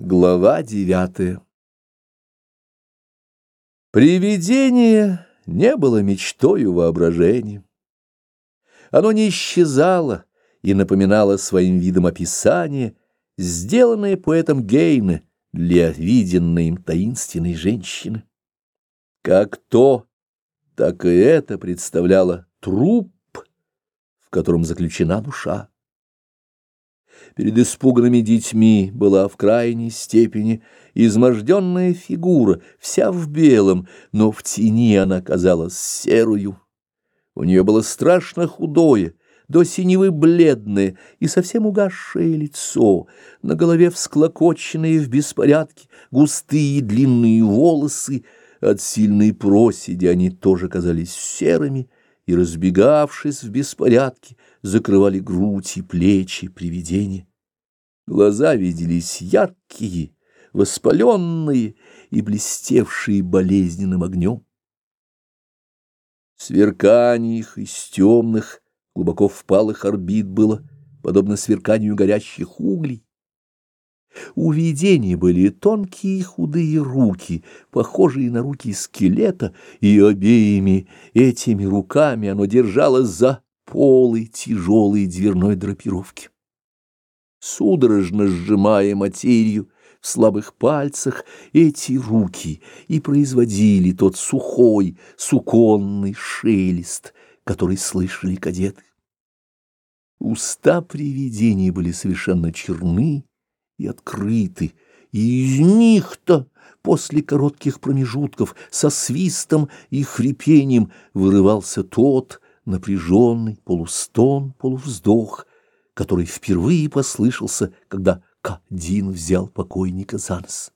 Глава девятая Привидение не было мечтою воображения. Оно не исчезало и напоминало своим видом описание, сделанное поэтом Гейне для виденной им таинственной женщины. Как то, так и это представляло труп, в котором заключена душа перед испуганными детьми была в крайней степени изможденная фигура, вся в белом, но в тени она казалась серую. У нее было страшно худое, до синевы бледное и совсем угасшее лицо, на голове всклокоченные в беспорядке густые длинные волосы, от сильной проседи они тоже казались серыми, и, разбегавшись в беспорядке, закрывали грудь и плечи привидения. Глаза виделись яркие, воспаленные и блестевшие болезненным огнем. Сверкание их из темных, глубоко впалых орбит было, подобно сверканию горящих углей. У видений были тонкие худые руки, похожие на руки скелета, и обеими этими руками оно держалось за полы тяжелой дверной драпировки. Судорожно сжимая материю в слабых пальцах, эти руки и производили тот сухой, суконный шелест, который слышали кадеты. Уста привидений были совершенно черны и открыты, и из них-то после коротких промежутков со свистом и хрипением вырывался тот напряженный полустон, полувздох, который впервые послышался, когда Кадин взял покойника за нос.